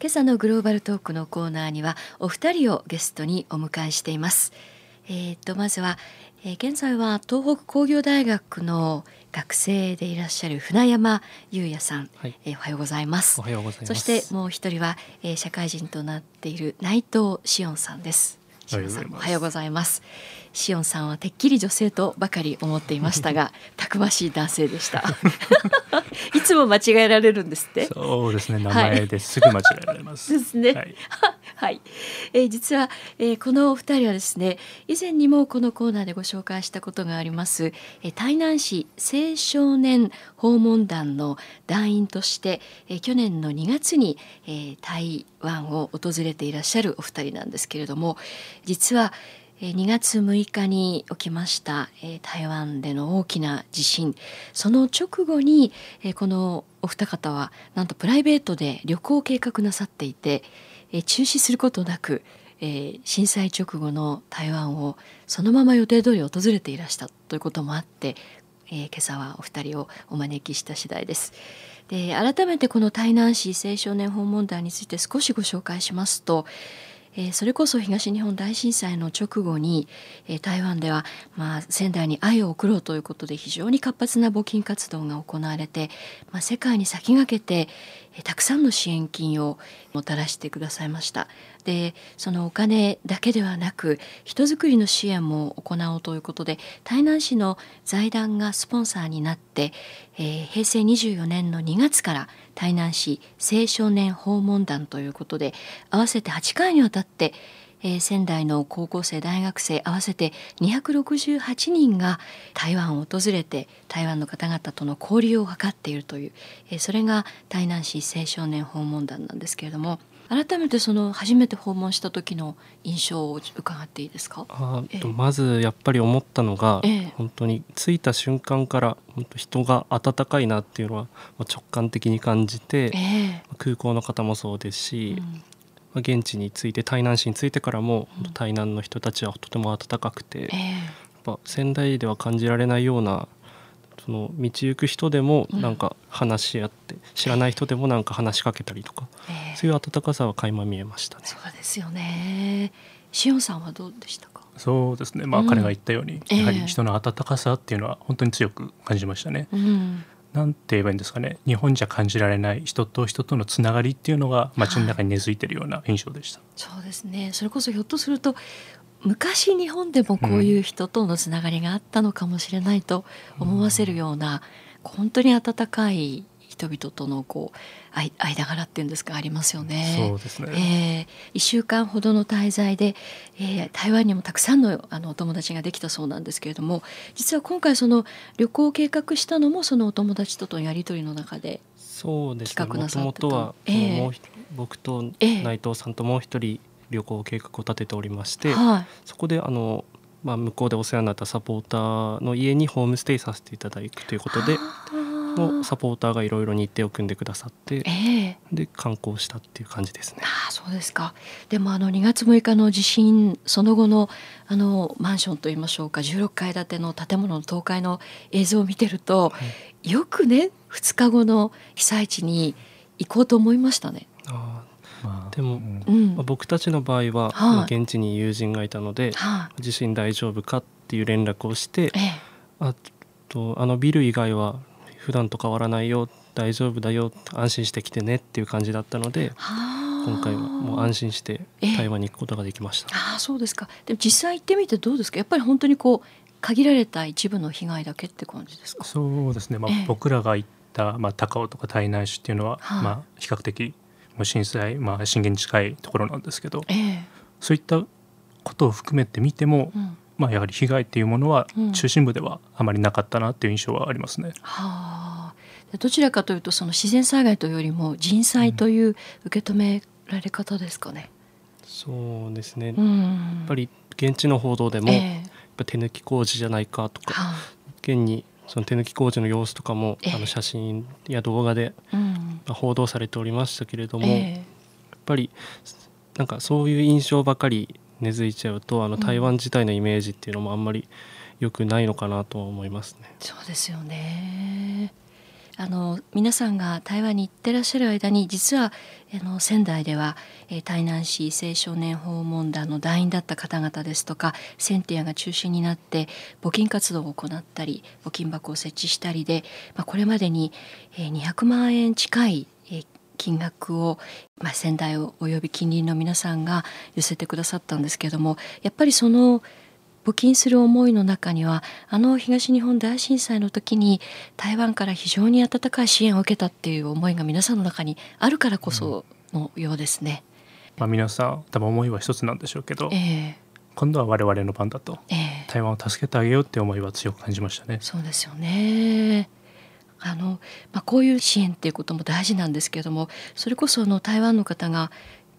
今朝のグローバルトークのコーナーにはお二人をゲストにお迎えしています。えー、とまずは、えー、現在は東北工業大学の学生でいらっしゃる船山優也さん、はい、えー、おはようございます。おはようございます。そしてもう一人は、えー、社会人となっている内藤志音さんですおはようございます。シオンさんはてっきり女性とばかり思っていましたがたくましい男性でした。いつも間違えられるんですって。そうですね。名前ですぐ間違えられます、はい、ですね。はい、はい、えー、実は、えー、このお二人はですね以前にもこのコーナーでご紹介したことがあります、えー、台南市青少年訪問団の団員として、えー、去年の2月に、えー、台湾を訪れていらっしゃるお二人なんですけれども実は2月6日に起きました台湾での大きな地震。その直後にこのお二方はなんとプライベートで旅行を計画なさっていて中止することなく震災直後の台湾をそのまま予定通り訪れていらしたということもあって今朝はお二人をお招きした次第です。で改めてこの台南市青少年訪問団について少しご紹介しますとえー、それこそ東日本大震災の直後に、えー、台湾では、まあ、仙台に愛を送ろうということで非常に活発な募金活動が行われて、まあ、世界に先駆けて、たくさんの支援金をもたらしてくださいました。でそのお金だけではなく人づくりの支援も行おうということで台南市の財団がスポンサーになって、えー、平成24年の2月から台南市青少年訪問団ということで合わせて8回にわたって、えー、仙台の高校生大学生合わせて268人が台湾を訪れて台湾の方々との交流を図っているという、えー、それが台南市青少年訪問団なんですけれども改めてその初めて訪問した時の印象を伺っていいですか？あ、えー、まずやっぱり思ったのが、えー、本当に着いた瞬間から本当人が温かいなっていうのは直感的に感じて、えー、空港の方もそうですし、うん、現地に着いて台南市に着いてからも、うん、台南の人たちはとても温かくて、やっぱ仙台では感じられないようなその道行く人でもなんか話し合って、うん、知らない人でもなんか話しかけたりとか、えー、そういう温かさは垣間見えましたね。そうですよね。しおんさんはどうでしたか？そうですね。まあ、彼が言ったように、やはり人の温かさっていうのは本当に強く感じましたね。うんなんて言えばいいんですかね。日本じゃ感じられない人と人とのつながりっていうのが街の中に根付いてるような印象でした、そうですね。それこそひょっとすると昔日本でもこういう人とのつながりがあったのかもしれないと思わせるような、うん、本当に温かい人々とのこう間柄っていうんですかありますよね。そうですね。えー、1週間ほどの滞在で、えー、台湾にもたくさんのあのお友達ができたそうなんですけれども実は今回その旅行を計画したのもそのお友達とのやり取りの中でそうですね。もともとは、えー、もう僕と内藤さんともう一人旅行計画を立てておりまして、はい、そこであの、まあ、向こうでお世話になったサポーターの家にホームステイさせていただくということでのサポーターがいろいろ日程を組んでくださって、えー、で観光したっていう感じですね。あそうですか。でもあの2月6日の地震その後のあのマンションといいましょうか16階建ての建物の倒壊の映像を見てると、はい、よくね2日後の被災地に行こうと思いましたね。あでも、うん。まあ、僕たちの場合は、は現地に友人がいたので、は地震大丈夫かっていう連絡をして、ええ、あとあのビル以外は普段と変わらないよ大丈夫だよ安心してきてねっていう感じだったので今回はもう安心して台湾に行くことができました。ああそうですか。でも実際行ってみてどうですか？やっぱり本当にこう限られた一部の被害だけって感じですか？そうですね、まあ、僕らが行った、まあ、高尾とか台南市っていうのは、はあ、まあ、比較的もう震災、まあ、震源に近いところなんですけど、えー、そういったことを含めて見ても、うん、まあ、やはり被害っていうものは中心部ではあまりなかったなっていう印象はありますね。うん、はあ、どちらかというとその自然災害というよりも人災という受け止められ方ですかね。うん、そうですね、やっぱり現地の報道でも、えー、やっぱ手抜き工事じゃないかとか、はあ、現にその手抜き工事の様子とかも、えー、あの写真や動画で、うん。まあ、報道されておりましたけれども、えー、やっぱりなんかそういう印象ばかり根付いちゃうとあの台湾自体のイメージっていうのもあんまり良くないのかなと思いますね。そうですよねあの皆さんが台湾に行ってらっしゃる間に実はあの仙台では、えー、台南市青少年訪問団の団員だった方々ですとかセンティアが中心になって募金活動を行ったり募金箱を設置したりで、まあ、これまでに、えー、200万円近い、えー、金額を、まあ、仙台および近隣の皆さんが寄せてくださったんですけどもやっぱりその募金する思いの中にはあの東日本大震災の時に台湾から非常に温かい支援を受けたっていう思いが皆さんの中にあるからこそのようですね。まあ、皆さん多分思いは一つなんでしょうけど、えー、今度は我々の番だと、えー、台湾を助けてあげようって思いは強く感じましたね。そうですよねあの、まあ、こういう支援っていうことも大事なんですけれどもそれこその台湾の方が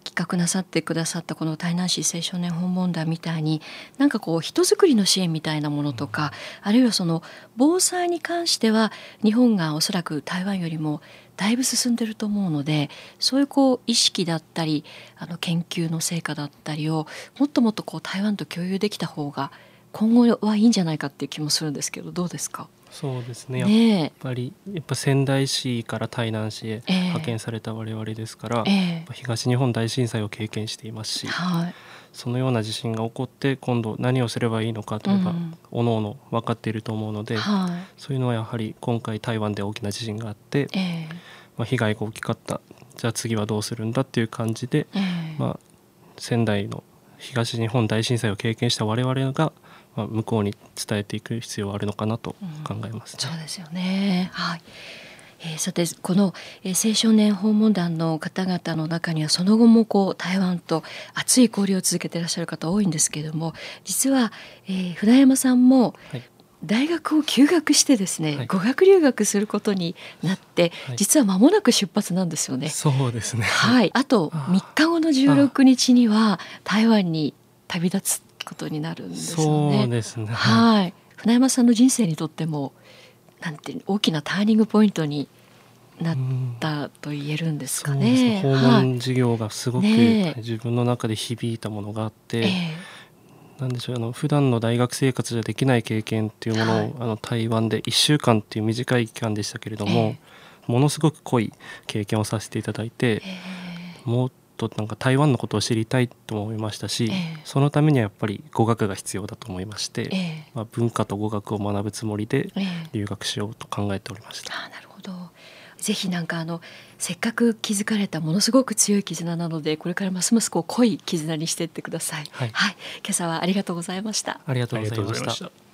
企画なさってくださったこの台南市青少年訪問団みたいになんかこう人づくりの支援みたいなものとか、あるいはその防災に関しては日本がおそらく台湾よりもだいぶ進んでると思うのでそういうこう意識だったりあの研究の成果だったりをもっともっとこう台湾と共有できた方が今後はいいんじゃないかっていう気もするんですけどどうですか？そうですね。やっぱりやっぱ仙台市から台南市へ派遣された我々ですから、えー、東日本大震災を経験していますし、はい、そのような地震が起こって今度何をすればいいのかというか、うん、おのおの分かっていると思うので、はい、そういうのはやはり今回台湾で大きな地震があって、えー、まあ、被害が大きかった。じゃあ次はどうするんだっていう感じで、えー、まあ、仙台の東日本大震災を経験した我々がまあ、向こうに伝えていく必要はあるのかなと考えます、ねうん、そうですよね。はい。えー、さてこの、えー、青少年訪問団の方々の中にはその後もこう台湾と熱い交流を続けていらっしゃる方多いんですけれども実は、えー、船山さんも、大学を休学してですね、はい、語学留学することになって、はい、実は間もなく出発なんですよね。そうですね。はい。あと3日後の16日には台湾に旅立つことになるんですよね。そうですね。はい。船山さんの人生にとってもなんて大きなターニングポイントになったと言えるんですかね。訪問事業がすごく、ね、自分の中で響いたものがあって。えーなんでしょうあの普段の大学生活じゃできない経験っていうものを、はい、あの台湾で1週間っていう短い期間でしたけれども、えー、ものすごく濃い経験をさせていただいて、えー、もっとなんか台湾のことを知りたいと思いましたし、えー、そのためにはやっぱり語学が必要だと思いまして、えー、まあ、文化と語学を学ぶつもりで留学しようと考えておりました。あなるほど。ぜひなんかあのせっかく築かれたものすごく強い絆なのでこれからますますこう濃い絆にしていってください、はい、はい、今朝はありがとうございました。ありがとうございました